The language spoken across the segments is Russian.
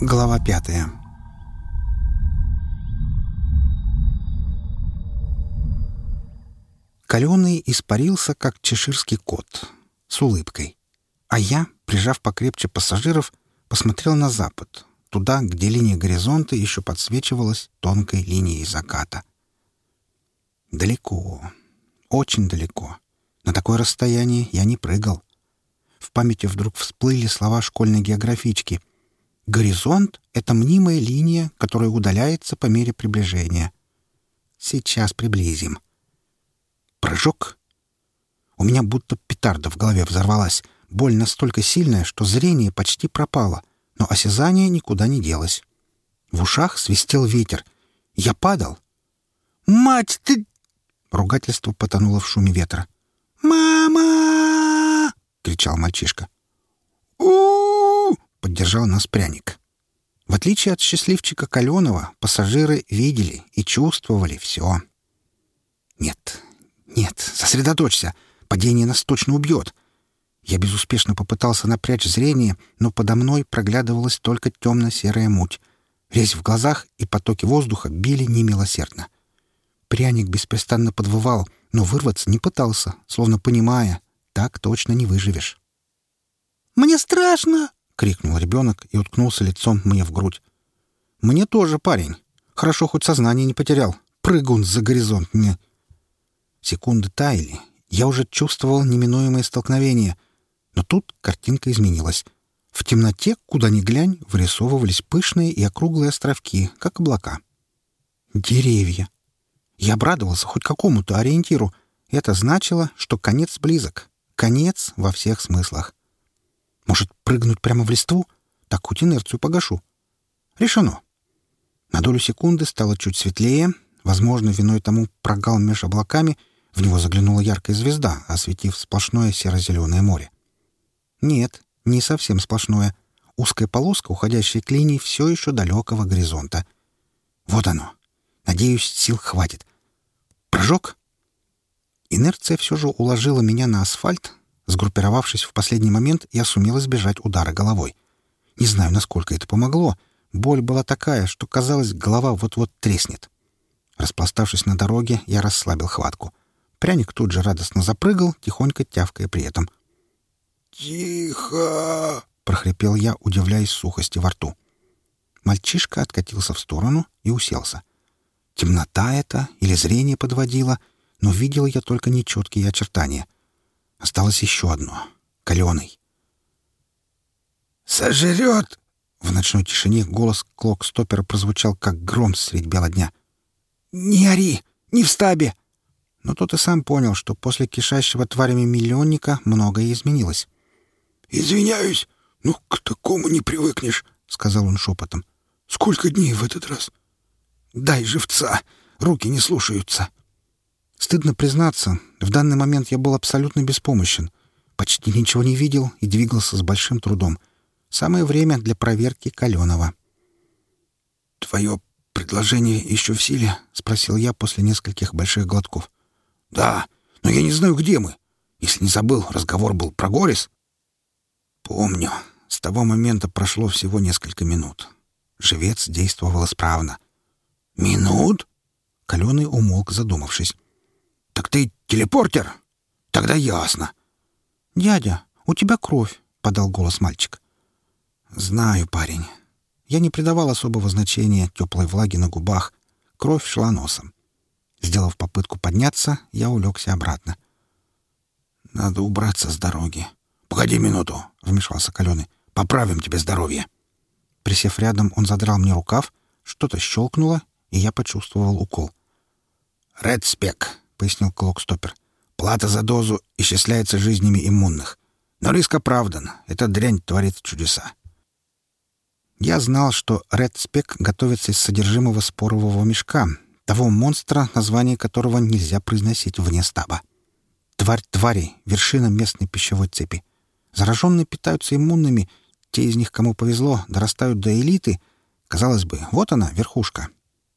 Глава пятая. Каленый испарился, как чеширский кот, с улыбкой. А я, прижав покрепче пассажиров, посмотрел на запад, туда, где линия горизонта еще подсвечивалась тонкой линией заката. Далеко, очень далеко. На такое расстояние я не прыгал. В памяти вдруг всплыли слова школьной географички. «Горизонт — это мнимая линия, которая удаляется по мере приближения». Сейчас приблизим. Прыжок. У меня будто петарда в голове взорвалась. Боль настолько сильная, что зрение почти пропало, но осязание никуда не делось. В ушах свистел ветер. Я падал. «Мать ты!» Ругательство потонуло в шуме ветра. «Мама!» — кричал мальчишка. у поддержал нас пряник. В отличие от счастливчика Каленова, пассажиры видели и чувствовали все. «Нет, нет, сосредоточься. Падение нас точно убьет». Я безуспешно попытался напрячь зрение, но подо мной проглядывалась только темно-серая муть. Резь в глазах и потоки воздуха били немилосердно. Пряник беспрестанно подвывал, но вырваться не пытался, словно понимая, так точно не выживешь. «Мне страшно!» — крикнул ребенок и уткнулся лицом мне в грудь. «Мне тоже, парень. Хорошо, хоть сознание не потерял. Прыгун за горизонт мне». Секунды таяли. Я уже чувствовал неминуемое столкновение. Но тут картинка изменилась. В темноте, куда ни глянь, вырисовывались пышные и округлые островки, как облака. Деревья. Я обрадовался хоть какому-то ориентиру. Это значило, что конец близок. Конец во всех смыслах. Может, прыгнуть прямо в листву? Так хоть инерцию погашу. Решено. На долю секунды стало чуть светлее. Возможно, виной тому прогал меж облаками. В него заглянула яркая звезда, осветив сплошное серо-зеленое море. Нет, не совсем сплошное. Узкая полоска, уходящая к линии все еще далекого горизонта. Вот оно. Надеюсь, сил хватит. Прыжок. Инерция все же уложила меня на асфальт. Сгруппировавшись в последний момент, я сумел избежать удара головой. Не знаю, насколько это помогло. Боль была такая, что, казалось, голова вот-вот треснет. Распластавшись на дороге, я расслабил хватку. Пряник тут же радостно запрыгал, тихонько тявкая при этом. «Тихо!» — прохрипел я, удивляясь сухости во рту. Мальчишка откатился в сторону и уселся. Темнота это или зрение подводило, но видел я только нечеткие очертания. Осталось еще одно — каленый. «Сожрет!» В ночной тишине голос клок-стопера прозвучал, как гром средь бела дня. «Не ори! Не в стабе!» Но тот и сам понял, что после кишащего тварями миллионника многое изменилось. «Извиняюсь, ну к такому не привыкнешь», — сказал он шепотом. «Сколько дней в этот раз?» Дай живца! Руки не слушаются!» Стыдно признаться, в данный момент я был абсолютно беспомощен. Почти ничего не видел и двигался с большим трудом. Самое время для проверки Каленова. «Твое предложение еще в силе?» — спросил я после нескольких больших глотков. «Да, но я не знаю, где мы. Если не забыл, разговор был про Горис». «Помню. С того момента прошло всего несколько минут. Живец действовал исправно. «Минут?» Каленый умолк, задумавшись. «Так ты телепортер? Тогда ясно». «Дядя, у тебя кровь», — подал голос мальчик. «Знаю, парень». Я не придавал особого значения теплой влаге на губах. Кровь шла носом. Сделав попытку подняться, я улегся обратно. «Надо убраться с дороги». «Погоди минуту», — вмешался Каленый. «Поправим тебе здоровье». Присев рядом, он задрал мне рукав, что-то щелкнуло, и я почувствовал укол. «Редспек», — пояснил Клокстопер. «Плата за дозу исчисляется жизнями иммунных. Но риск оправдан. Эта дрянь творит чудеса». Я знал, что Редспек готовится из содержимого спорового мешка, того монстра, название которого нельзя произносить вне стаба. Тварь твари, вершина местной пищевой цепи. Зараженные питаются иммунными, те из них, кому повезло, дорастают до элиты. Казалось бы, вот она, верхушка.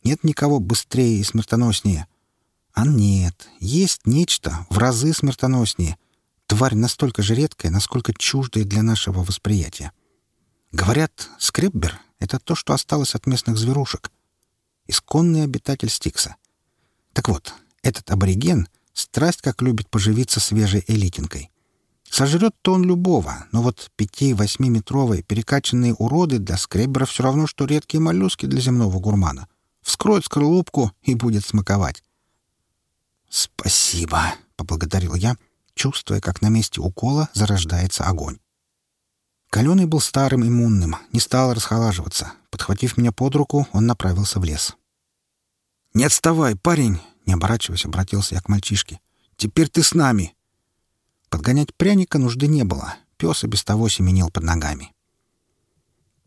Нет никого быстрее и смертоноснее. А нет, есть нечто в разы смертоноснее. Тварь настолько же редкая, насколько чуждая для нашего восприятия. Говорят, скреббер — это то, что осталось от местных зверушек. Исконный обитатель Стикса. Так вот, этот абориген страсть как любит поживиться свежей элитинкой. Сожрет-то он любого, но вот пяти-восьмиметровые перекачанные уроды для скребера все равно, что редкие моллюски для земного гурмана. Вскроет скорлупку и будет смаковать. «Спасибо», — поблагодарил я, чувствуя, как на месте укола зарождается огонь. Каленый был старым иммунным, не стал расхолаживаться. Подхватив меня под руку, он направился в лес. «Не отставай, парень!» — не оборачиваясь, обратился я к мальчишке. «Теперь ты с нами!» Подгонять пряника нужды не было. Пес и без того семенил под ногами.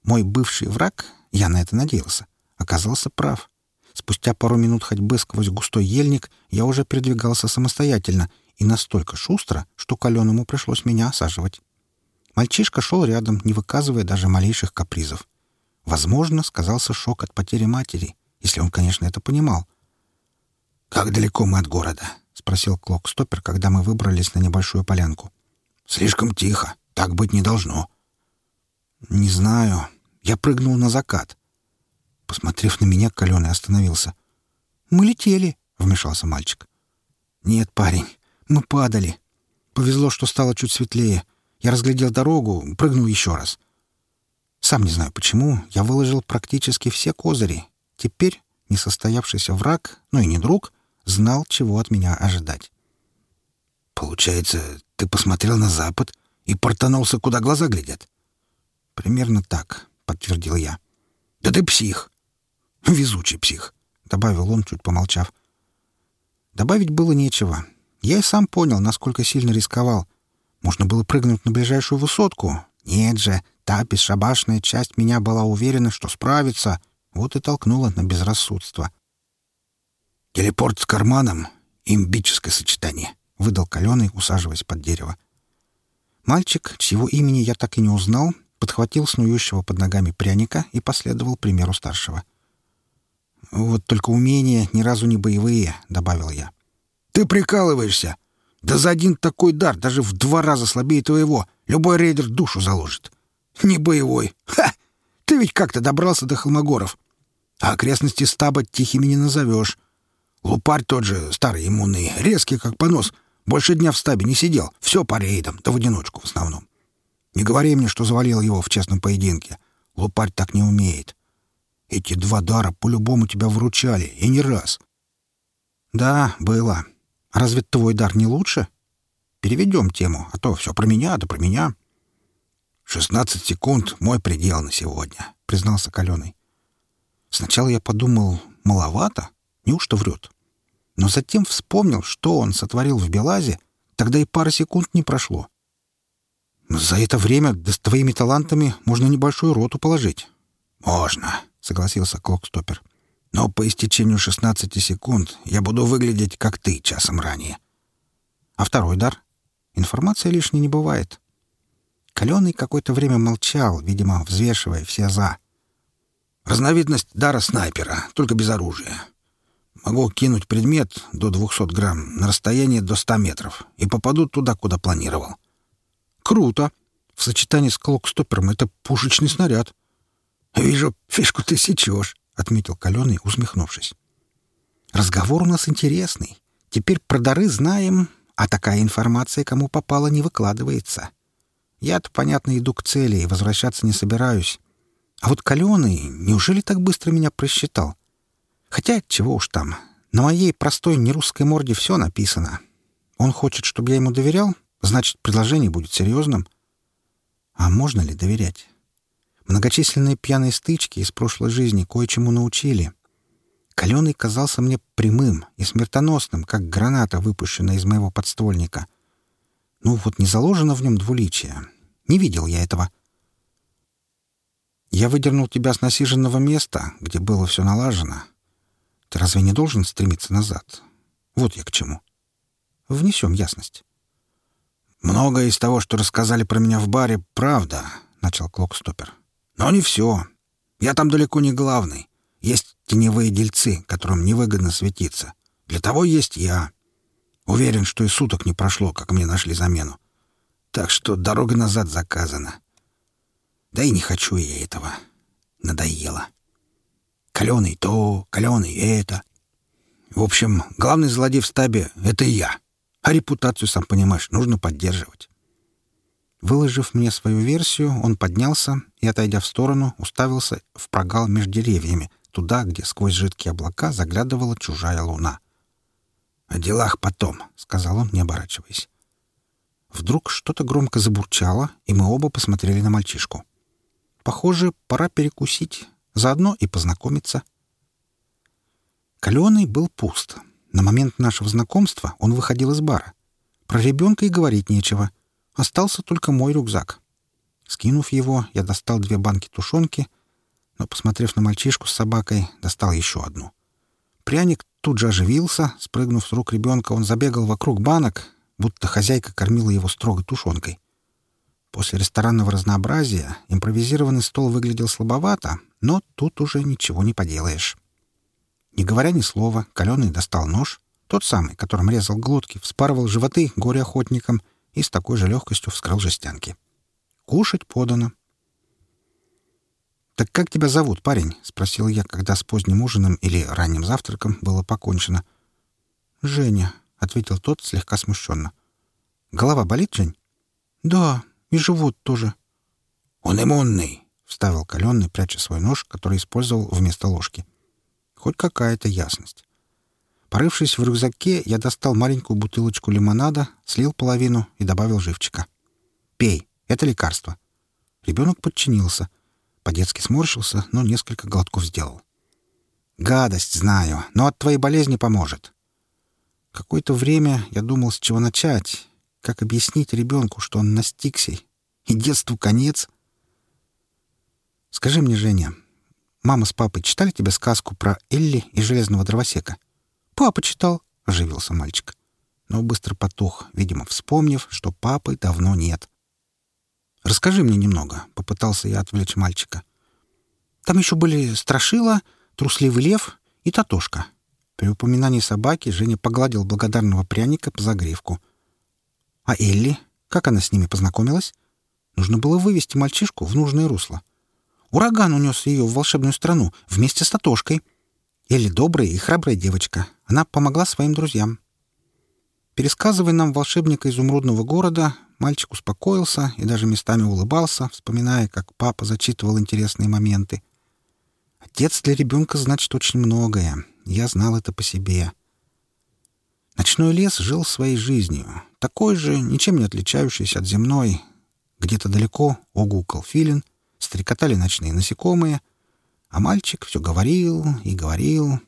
Мой бывший враг, я на это надеялся, оказался прав. Спустя пару минут ходьбы сквозь густой ельник я уже передвигался самостоятельно и настолько шустро, что каленому пришлось меня осаживать. Мальчишка шел рядом, не выказывая даже малейших капризов. Возможно, сказался шок от потери матери, если он, конечно, это понимал. «Как далеко мы от города?» — спросил Клок-стоппер, когда мы выбрались на небольшую полянку. «Слишком тихо. Так быть не должно». «Не знаю. Я прыгнул на закат». Посмотрев на меня, Каленый остановился. «Мы летели», — вмешался мальчик. «Нет, парень, мы падали. Повезло, что стало чуть светлее. Я разглядел дорогу, прыгнул еще раз. Сам не знаю почему, я выложил практически все козыри. Теперь несостоявшийся враг, ну и не друг, знал, чего от меня ожидать. «Получается, ты посмотрел на запад и портанулся, куда глаза глядят?» «Примерно так», — подтвердил я. «Да ты псих!» «Везучий псих», — добавил он, чуть помолчав. Добавить было нечего. Я и сам понял, насколько сильно рисковал. Можно было прыгнуть на ближайшую высотку. Нет же, та бесшабашная часть меня была уверена, что справится. Вот и толкнула на безрассудство. «Телепорт с карманом — имбическое сочетание», — выдал Каленый, усаживаясь под дерево. Мальчик, чьего имени я так и не узнал, подхватил снующего под ногами пряника и последовал примеру старшего. «Вот только умения ни разу не боевые», — добавил я. «Ты прикалываешься! Да за один такой дар, даже в два раза слабее твоего, любой рейдер душу заложит. Не боевой. Ха! Ты ведь как-то добрался до Холмогоров. А окрестности стаба тихими не назовешь. Лупарь тот же, старый иммунный, резкий как понос. Больше дня в стабе не сидел. Все по рейдам, да в одиночку в основном. Не говори мне, что завалил его в честном поединке. Лупарь так не умеет. Эти два дара по-любому тебя выручали, и не раз. Да, было. Разве твой дар не лучше? Переведем тему, а то все про меня, да про меня. «Шестнадцать секунд — мой предел на сегодня», — признался Каленый. Сначала я подумал, маловато, неужто врет? Но затем вспомнил, что он сотворил в Белазе, тогда и пара секунд не прошло. За это время да с твоими талантами можно небольшую роту положить. «Можно», — согласился Клокстопер. «Но по истечению 16 секунд я буду выглядеть, как ты, часом ранее». «А второй дар?» «Информация лишней не бывает». Каленый какое-то время молчал, видимо, взвешивая все «за». «Разновидность дара снайпера, только без оружия. Могу кинуть предмет до 200 грамм на расстояние до 100 метров и попаду туда, куда планировал». «Круто! В сочетании с клокстопером это пушечный снаряд». «Вижу, фишку ты сечешь», — отметил Каленый, усмехнувшись. «Разговор у нас интересный. Теперь про дары знаем, а такая информация, кому попало, не выкладывается. Я-то, понятно, иду к цели и возвращаться не собираюсь. А вот Каленый неужели так быстро меня просчитал? Хотя, чего уж там, на моей простой нерусской морде все написано. Он хочет, чтобы я ему доверял, значит, предложение будет серьезным. А можно ли доверять? Многочисленные пьяные стычки из прошлой жизни кое-чему научили. Каленый казался мне прямым и смертоносным, как граната, выпущенная из моего подствольника. Ну вот не заложено в нем двуличие. Не видел я этого. Я выдернул тебя с насиженного места, где было все налажено. Ты разве не должен стремиться назад? Вот я к чему. Внесем ясность. «Многое из того, что рассказали про меня в баре, правда», — начал Клокстопер. Но не все. Я там далеко не главный. Есть теневые дельцы, которым невыгодно светиться. Для того есть я. Уверен, что и суток не прошло, как мне нашли замену. Так что дорога назад заказана. Да и не хочу я этого. Надоело. Каленый то, каленый это. В общем, главный злодей в стабе — это я. А репутацию, сам понимаешь, нужно поддерживать. Выложив мне свою версию, он поднялся и, отойдя в сторону, уставился в прогал между деревьями, туда, где сквозь жидкие облака заглядывала чужая луна. «О делах потом», — сказал он, не оборачиваясь. Вдруг что-то громко забурчало, и мы оба посмотрели на мальчишку. Похоже, пора перекусить, заодно и познакомиться. Каленый был пуст. На момент нашего знакомства он выходил из бара. Про ребенка и говорить нечего. Остался только мой рюкзак. Скинув его, я достал две банки тушенки, но, посмотрев на мальчишку с собакой, достал еще одну. Пряник тут же оживился, спрыгнув с рук ребенка, он забегал вокруг банок, будто хозяйка кормила его строгой тушенкой. После ресторанного разнообразия импровизированный стол выглядел слабовато, но тут уже ничего не поделаешь. Не говоря ни слова, Каленый достал нож, тот самый, которым резал глотки, вспарывал животы горе-охотникам и с такой же легкостью вскрыл жестянки. Кушать подано. «Так как тебя зовут, парень?» — спросил я, когда с поздним ужином или ранним завтраком было покончено. «Женя», — ответил тот слегка смущенно. «Голова болит, Жень?» «Да, и живот тоже». «Он иммунный», — вставил каленный, пряча свой нож, который использовал вместо ложки. Хоть какая-то ясность. Порывшись в рюкзаке, я достал маленькую бутылочку лимонада, слил половину и добавил живчика. «Пей, это лекарство». Ребенок подчинился. По-детски сморщился, но несколько глотков сделал. «Гадость, знаю, но от твоей болезни поможет». Какое-то время я думал, с чего начать, как объяснить ребенку, что он на Стиксе, и детству конец. Скажи мне, Женя, мама с папой читали тебе сказку про Элли и железного дровосека? Папа читал, — оживился мальчик. Но быстро потух, видимо, вспомнив, что папы давно нет. «Расскажи мне немного», — попытался я отвлечь мальчика. «Там еще были Страшила, Трусливый лев и Татошка». При упоминании собаки Женя погладил благодарного пряника по загривку. «А Элли? Как она с ними познакомилась?» Нужно было вывести мальчишку в нужное русло. Ураган унес ее в волшебную страну вместе с Татошкой. Элли добрая и храбрая девочка. Она помогла своим друзьям. Пересказывая нам волшебника изумрудного города, мальчик успокоился и даже местами улыбался, вспоминая, как папа зачитывал интересные моменты. Отец для ребенка значит очень многое. Я знал это по себе. Ночной лес жил своей жизнью, такой же, ничем не отличающийся от земной. Где-то далеко огукал филин, стрекотали ночные насекомые, а мальчик все говорил и говорил.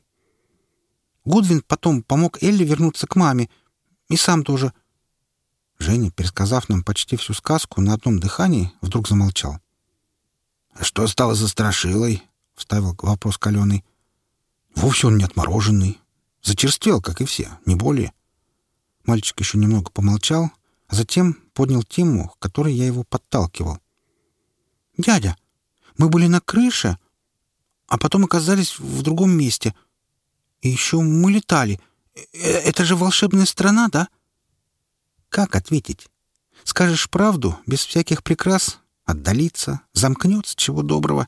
Гудвин потом помог Элли вернуться к маме, и сам тоже. Женя, пересказав нам почти всю сказку на одном дыхании, вдруг замолчал. «А что стало за страшилой?» — вставил вопрос каленый. «Вовсе он не отмороженный. Зачерствел, как и все, не более». Мальчик еще немного помолчал, а затем поднял тему, к которой я его подталкивал. «Дядя, мы были на крыше, а потом оказались в другом месте. И еще мы летали. Э, это же волшебная страна, да?» «Как ответить? Скажешь правду, без всяких прикрас, отдалиться, замкнется, чего доброго.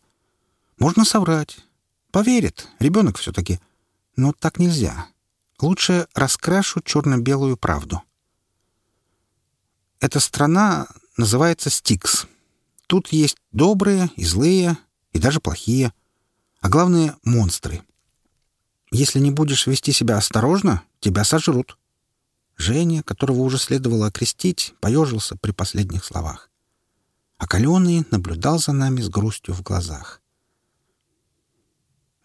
Можно соврать. Поверит, ребенок все-таки. Но так нельзя. Лучше раскрашу черно-белую правду. Эта страна называется Стикс. Тут есть добрые и злые, и даже плохие. А главное — монстры. Если не будешь вести себя осторожно, тебя сожрут. Женя, которого уже следовало окрестить, поежился при последних словах. А Каленый наблюдал за нами с грустью в глазах.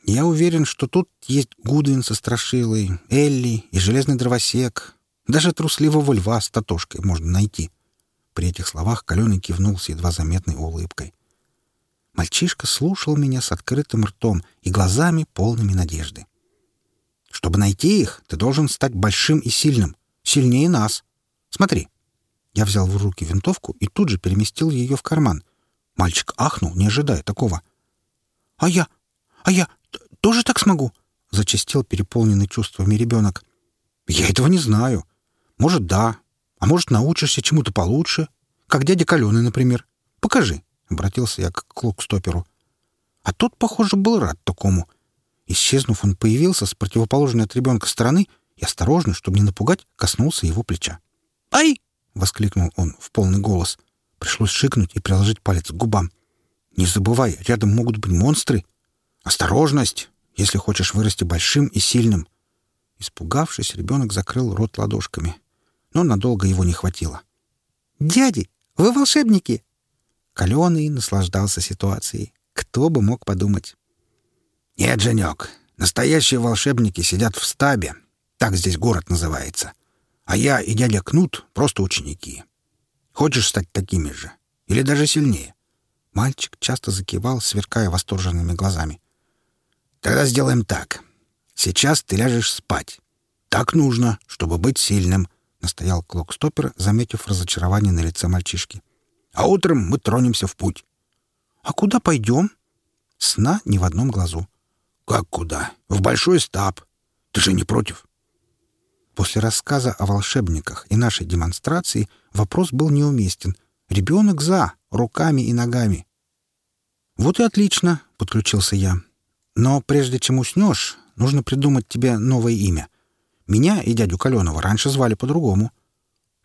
Я уверен, что тут есть Гудвин со Страшилой, Элли и Железный Дровосек. Даже трусливого льва с Татошкой можно найти. При этих словах Каленый кивнул с едва заметной улыбкой. Мальчишка слушал меня с открытым ртом и глазами полными надежды. Чтобы найти их, ты должен стать большим и сильным. Сильнее нас. Смотри. Я взял в руки винтовку и тут же переместил ее в карман. Мальчик ахнул, не ожидая такого. «А я? А я тоже так смогу?» — зачастил переполненный чувствами ребенок. «Я этого не знаю. Может, да. А может, научишься чему-то получше. Как дядя Каленый, например. Покажи», — обратился я к клок-стоперу. А тот, похоже, был рад такому. Исчезнув, он появился с противоположной от ребенка стороны и осторожно, чтобы не напугать, коснулся его плеча. «Ай!» — воскликнул он в полный голос. Пришлось шикнуть и приложить палец к губам. «Не забывай, рядом могут быть монстры. Осторожность, если хочешь вырасти большим и сильным». Испугавшись, ребенок закрыл рот ладошками. Но надолго его не хватило. «Дяди, вы волшебники!» Каленый наслаждался ситуацией. Кто бы мог подумать? «Нет, Женек, настоящие волшебники сидят в стабе. Так здесь город называется. А я и дядя Кнут — просто ученики. Хочешь стать такими же? Или даже сильнее?» Мальчик часто закивал, сверкая восторженными глазами. «Тогда сделаем так. Сейчас ты ляжешь спать. Так нужно, чтобы быть сильным», — настоял Клокстопер, заметив разочарование на лице мальчишки. «А утром мы тронемся в путь». «А куда пойдем?» Сна ни в одном глазу. «Как куда? В большой стаб. Ты же не против?» После рассказа о волшебниках и нашей демонстрации вопрос был неуместен. Ребенок за, руками и ногами. «Вот и отлично», — подключился я. «Но прежде чем уснешь, нужно придумать тебе новое имя. Меня и дядю Каленова раньше звали по-другому».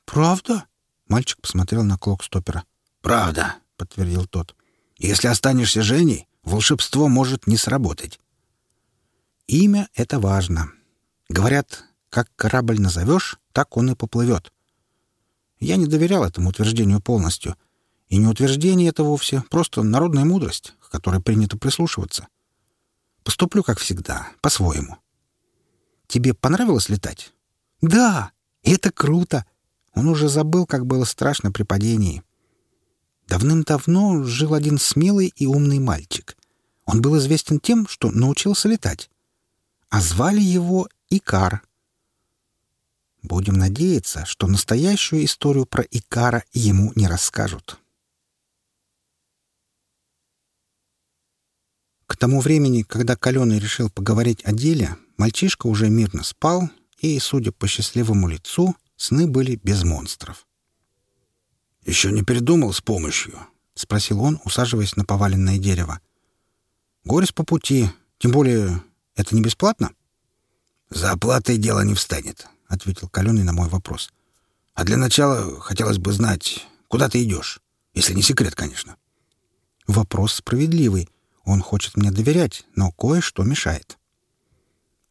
«Правда?» — мальчик посмотрел на клок стопера. «Правда», — подтвердил тот. «Если останешься Женей, волшебство может не сработать». Имя — это важно. Говорят, как корабль назовешь, так он и поплывет. Я не доверял этому утверждению полностью. И не утверждение это вовсе, просто народная мудрость, к которой принято прислушиваться. Поступлю, как всегда, по-своему. Тебе понравилось летать? Да, это круто. Он уже забыл, как было страшно при падении. Давным-давно жил один смелый и умный мальчик. Он был известен тем, что научился летать. А звали его Икар. Будем надеяться, что настоящую историю про Икара ему не расскажут. К тому времени, когда Каленый решил поговорить о деле, мальчишка уже мирно спал, и, судя по счастливому лицу, сны были без монстров. «Еще не передумал с помощью?» — спросил он, усаживаясь на поваленное дерево. «Горец по пути. Тем более, это не бесплатно?» «За оплатой дело не встанет», — ответил Каленый на мой вопрос. «А для начала хотелось бы знать, куда ты идешь, если не секрет, конечно». Вопрос справедливый, он хочет мне доверять, но кое-что мешает.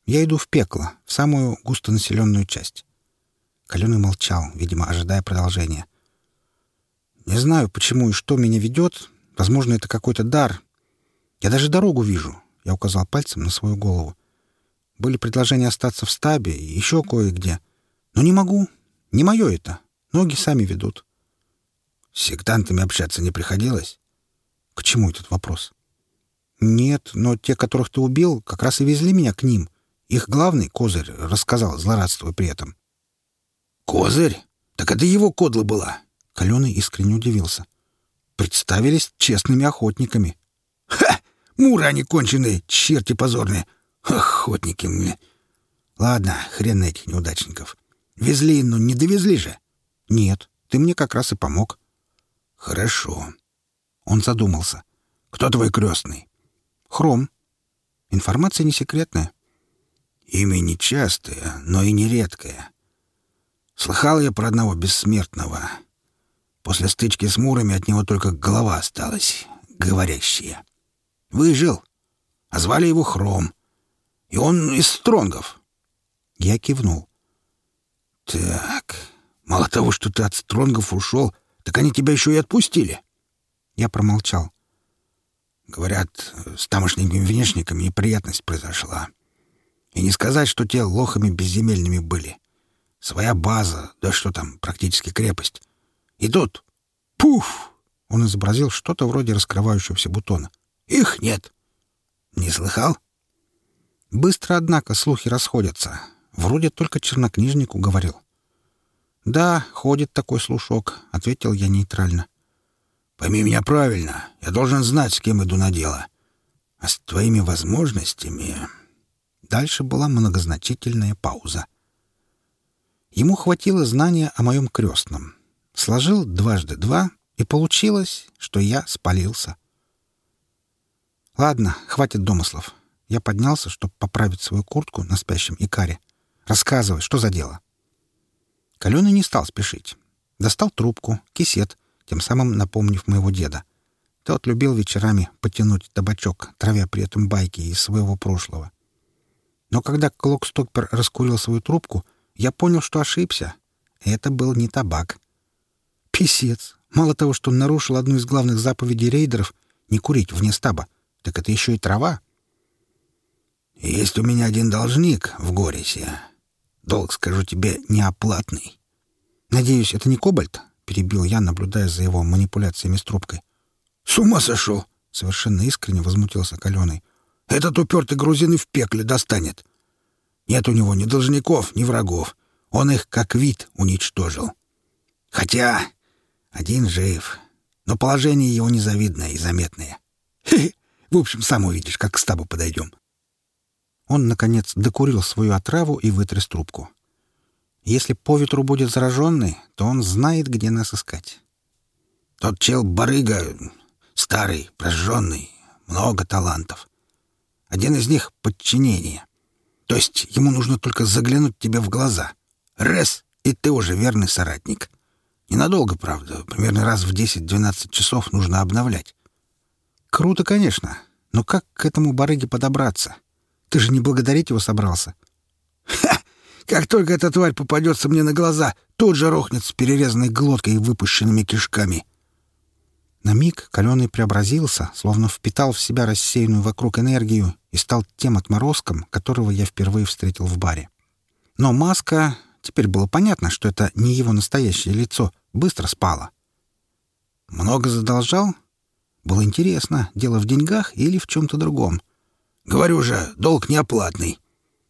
Я иду в пекло, в самую густонаселенную часть. Каленый молчал, видимо, ожидая продолжения. Не знаю, почему и что меня ведет. Возможно, это какой-то дар. Я даже дорогу вижу. Я указал пальцем на свою голову. Были предложения остаться в стабе и еще кое-где. Но не могу. Не мое это. Ноги сами ведут. С сектантами общаться не приходилось? К чему этот вопрос? «Нет, но те, которых ты убил, как раз и везли меня к ним. Их главный, Козырь, рассказал, злорадствуя при этом». «Козырь? Так это его кодла была!» Каленый искренне удивился. «Представились честными охотниками». «Ха! Муры они конченые, черти позорные! Охотники мне!» «Ладно, хрен этих неудачников. Везли, но не довезли же». «Нет, ты мне как раз и помог». «Хорошо». Он задумался. «Кто твой крестный?» Хром. Информация не секретная. Имя нечастое, но и нередкое. Слыхал я про одного бессмертного. После стычки с мурами от него только голова осталась, говорящая. Выжил, а звали его Хром. И он из Стронгов. Я кивнул. Так, мало того, что ты от Стронгов ушел, так они тебя еще и отпустили. Я промолчал. Говорят, с тамошними внешниками неприятность произошла. И не сказать, что те лохами безземельными были. Своя база, да что там, практически крепость. И тут — пуф! Он изобразил что-то вроде раскрывающегося бутона. Их нет. Не слыхал? Быстро, однако, слухи расходятся. Вроде только чернокнижнику говорил. «Да, ходит такой слушок», — ответил я нейтрально. Пойми меня правильно, я должен знать, с кем иду на дело. А с твоими возможностями...» Дальше была многозначительная пауза. Ему хватило знания о моем крестном. Сложил дважды два, и получилось, что я спалился. Ладно, хватит домыслов. Я поднялся, чтобы поправить свою куртку на спящем Икаре. Рассказывай, что за дело? Каленый не стал спешить. Достал трубку, кисет, тем самым напомнив моего деда. Тот любил вечерами потянуть табачок, травя при этом байки из своего прошлого. Но когда Клокстоппер раскурил свою трубку, я понял, что ошибся. Это был не табак. Писец. Мало того, что он нарушил одну из главных заповедей рейдеров — не курить вне стаба, так это еще и трава. «Есть у меня один должник в Горисе. Долг, скажу тебе, неоплатный». «Надеюсь, это не кобальт?» — перебил я, наблюдая за его манипуляциями с трубкой. «С ума сошел!» — совершенно искренне возмутился Каленый. «Этот упертый грузин и в пекле достанет. Нет у него ни должников, ни врагов. Он их как вид уничтожил. Хотя один жив, но положение его незавидное и заметное. Хе -хе. В общем, сам увидишь, как к стабу подойдем». Он, наконец, докурил свою отраву и вытряс трубку. Если по ветру будет зараженный, то он знает, где нас искать. Тот чел барыга, старый, прожженный, много талантов. Один из них — подчинение. То есть ему нужно только заглянуть тебе в глаза. Раз, и ты уже верный соратник. Ненадолго, правда, примерно раз в 10-12 часов нужно обновлять. Круто, конечно, но как к этому барыге подобраться? Ты же не благодарить его собрался. Ха! Как только эта тварь попадется мне на глаза, тут же рухнет с перерезанной глоткой и выпущенными кишками. На миг Каленый преобразился, словно впитал в себя рассеянную вокруг энергию и стал тем отморозком, которого я впервые встретил в баре. Но маска... Теперь было понятно, что это не его настоящее лицо. Быстро спала. Много задолжал? Было интересно, дело в деньгах или в чем-то другом. Говорю же, долг неоплатный.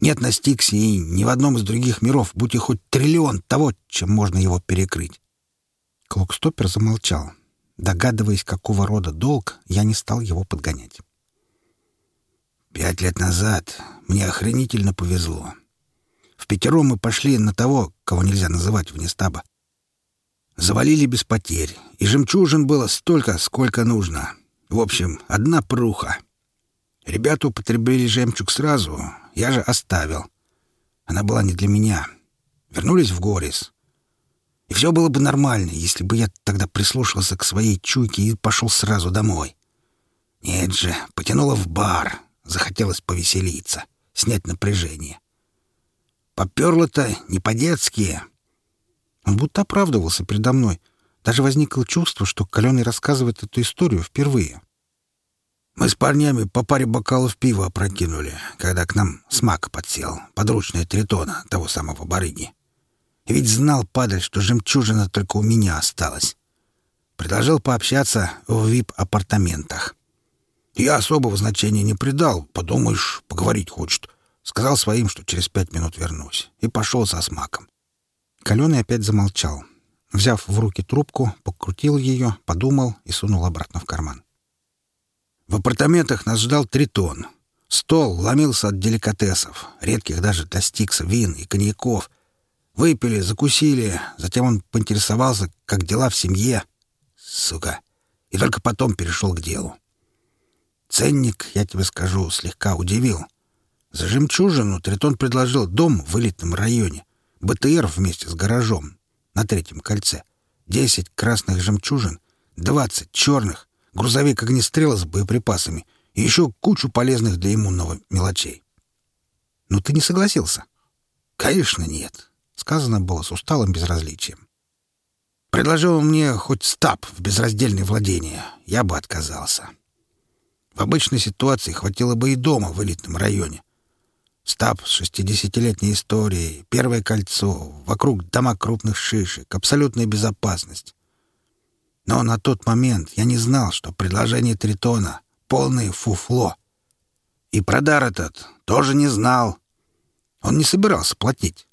Нет на Стиксе и ни в одном из других миров, будь и хоть триллион того, чем можно его перекрыть. Клокстоппер замолчал. Догадываясь, какого рода долг, я не стал его подгонять. Пять лет назад мне охренительно повезло. В пятером мы пошли на того, кого нельзя называть вне стаба. Завалили без потерь, и жемчужин было столько, сколько нужно. В общем, одна пруха. Ребята употребили жемчуг сразу, я же оставил. Она была не для меня. Вернулись в Горис. И все было бы нормально, если бы я тогда прислушался к своей чуйке и пошел сразу домой. Нет же, потянуло в бар. Захотелось повеселиться, снять напряжение. Поперло-то не по-детски. Он будто оправдывался передо мной. Даже возникло чувство, что Каленый рассказывает эту историю впервые. Мы с парнями по паре бокалов пива опрокинули, когда к нам смак подсел, подручная тритона, того самого барыги. И ведь знал, падаль, что жемчужина только у меня осталась. Предложил пообщаться в вип-апартаментах. Я особого значения не придал, подумаешь, поговорить хочет. Сказал своим, что через пять минут вернусь, и пошел со смаком. Каленый опять замолчал. Взяв в руки трубку, покрутил ее, подумал и сунул обратно в карман. В апартаментах нас ждал тритон. Стол ломился от деликатесов, редких даже для стикса, вин и коньяков. Выпили, закусили, затем он поинтересовался, как дела в семье. Сука. И только потом перешел к делу. Ценник, я тебе скажу, слегка удивил. За жемчужину Тритон предложил дом в элитном районе, БТР вместе с гаражом на третьем кольце, десять красных жемчужин, двадцать черных, грузовик огнестрела с боеприпасами и еще кучу полезных для иммунного мелочей. Но ты не согласился? Конечно, нет. Сказано было с усталым безразличием. Предложил мне хоть стаб в безраздельное владение, я бы отказался. В обычной ситуации хватило бы и дома в элитном районе. Стаб с шестидесятилетней историей, первое кольцо, вокруг дома крупных шишек, абсолютная безопасность. Но на тот момент я не знал, что предложение Тритона — полное фуфло. И про дар этот тоже не знал. Он не собирался платить.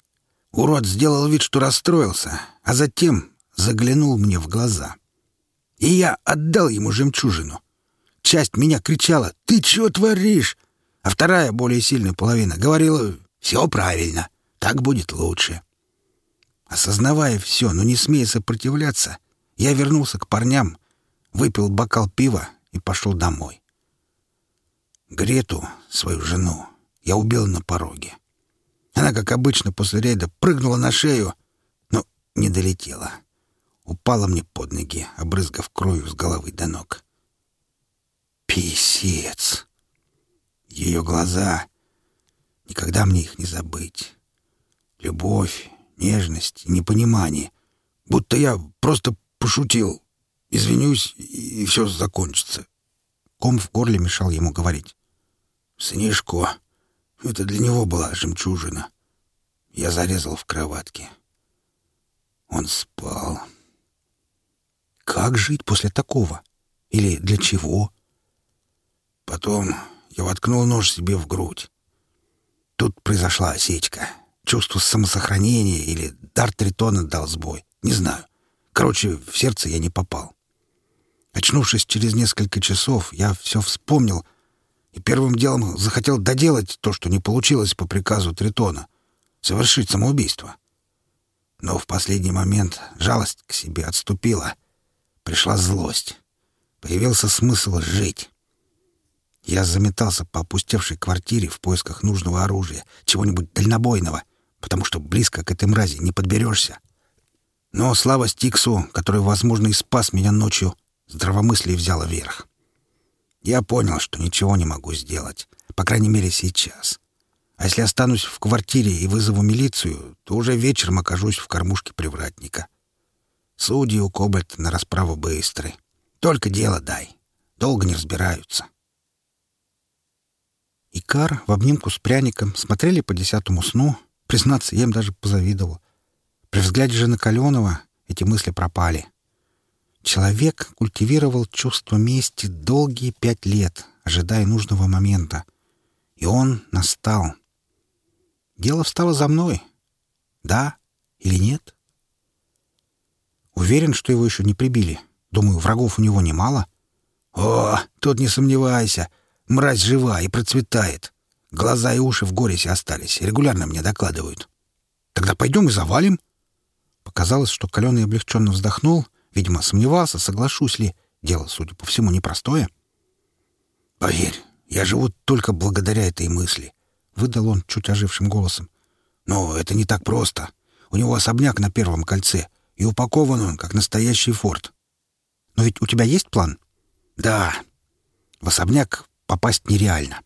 Урод сделал вид, что расстроился, а затем заглянул мне в глаза. И я отдал ему жемчужину. Часть меня кричала «Ты чего творишь?» А вторая, более сильная половина, говорила «Все правильно, так будет лучше». Осознавая все, но не смея сопротивляться, я вернулся к парням, выпил бокал пива и пошел домой. Грету, свою жену, я убил на пороге. Она, как обычно, после рейда прыгнула на шею, но не долетела. Упала мне под ноги, обрызгав кровью с головы до ног. Писец! Ее глаза... Никогда мне их не забыть. Любовь, нежность непонимание. Будто я просто пошутил. Извинюсь, и все закончится. Ком в горле мешал ему говорить. Сынишко, это для него была жемчужина. Я зарезал в кроватке. Он спал. Как жить после такого? Или для чего? Потом я воткнул нож себе в грудь. Тут произошла осечка. Чувство самосохранения или дар Тритона дал сбой. Не знаю. Короче, в сердце я не попал. Очнувшись через несколько часов, я все вспомнил и первым делом захотел доделать то, что не получилось по приказу Тритона — совершить самоубийство. Но в последний момент жалость к себе отступила. Пришла злость. Появился смысл жить. Я заметался по опустевшей квартире в поисках нужного оружия, чего-нибудь дальнобойного, потому что близко к этой мрази не подберешься. Но слава Стиксу, который, возможно, и спас меня ночью, здравомыслие взяло верх. Я понял, что ничего не могу сделать, по крайней мере, сейчас. А если останусь в квартире и вызову милицию, то уже вечером окажусь в кормушке привратника. Судьи у Кобальта на расправу быстрые. Только дело дай. Долго не разбираются. Икар в обнимку с пряником смотрели по десятому сну. Признаться, я им даже позавидовал. При взгляде же на Каленова эти мысли пропали. Человек культивировал чувство мести долгие пять лет, ожидая нужного момента. И он настал. Дело встало за мной. Да или нет? Уверен, что его еще не прибили. Думаю, врагов у него немало. О, тут не сомневайся. Мразь жива и процветает. Глаза и уши в горесе остались. Регулярно мне докладывают. Тогда пойдем и завалим. Показалось, что Каленый облегченно вздохнул Видимо, сомневался, соглашусь ли. Дело, судя по всему, непростое. «Поверь, я живу только благодаря этой мысли», — выдал он чуть ожившим голосом. «Но это не так просто. У него особняк на Первом кольце, и упакован он, как настоящий форт». «Но ведь у тебя есть план?» «Да. В особняк попасть нереально».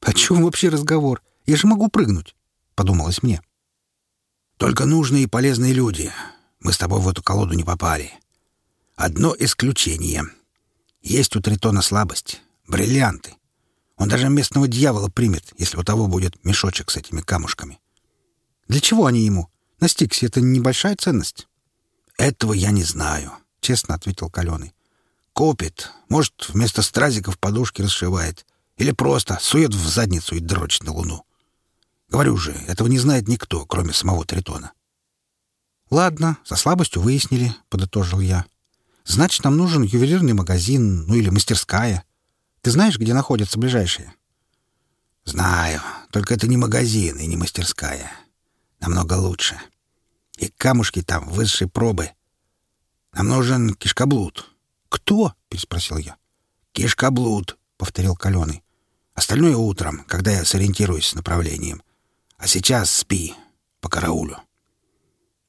«О чем вообще разговор? Я же могу прыгнуть», — подумалось мне. «Только нужные и полезные люди. Мы с тобой в эту колоду не попали. Одно исключение. Есть у Тритона слабость — бриллианты. Он даже местного дьявола примет, если у того будет мешочек с этими камушками. Для чего они ему? На Стиксе это небольшая ценность. Этого я не знаю, — честно ответил Каленый. Копит. Может, вместо стразиков подушки расшивает. Или просто сует в задницу и дрочит на луну. Говорю же, этого не знает никто, кроме самого Тритона. — «Ладно, со слабостью выяснили», — подытожил я. «Значит, нам нужен ювелирный магазин, ну или мастерская. Ты знаешь, где находятся ближайшие?» «Знаю. Только это не магазин и не мастерская. Намного лучше. И камушки там высшей пробы. Нам нужен кишкоблуд». «Кто?» — переспросил я. «Кишкоблуд», — повторил Каленый. «Остальное утром, когда я сориентируюсь с направлением. А сейчас спи по караулю».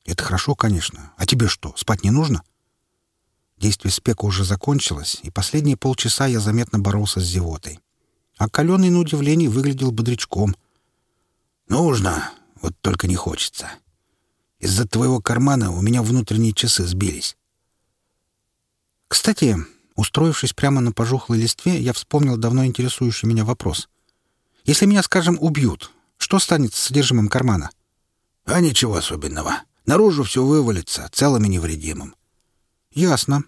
Это хорошо, конечно. А тебе что, спать не нужно? Действие спека уже закончилось, и последние полчаса я заметно боролся с зевотой. А каленый, на удивление, выглядел бодрячком. «Нужно, вот только не хочется. Из-за твоего кармана у меня внутренние часы сбились». Кстати, устроившись прямо на пожухлой листве, я вспомнил давно интересующий меня вопрос. Если меня, скажем, убьют, что станет с содержимым кармана? А ничего особенного. Наружу все вывалится, целым и невредимым. Ясно.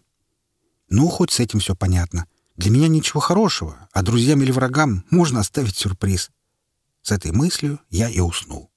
Ну, хоть с этим все понятно. Для меня ничего хорошего, а друзьям или врагам можно оставить сюрприз. С этой мыслью я и уснул.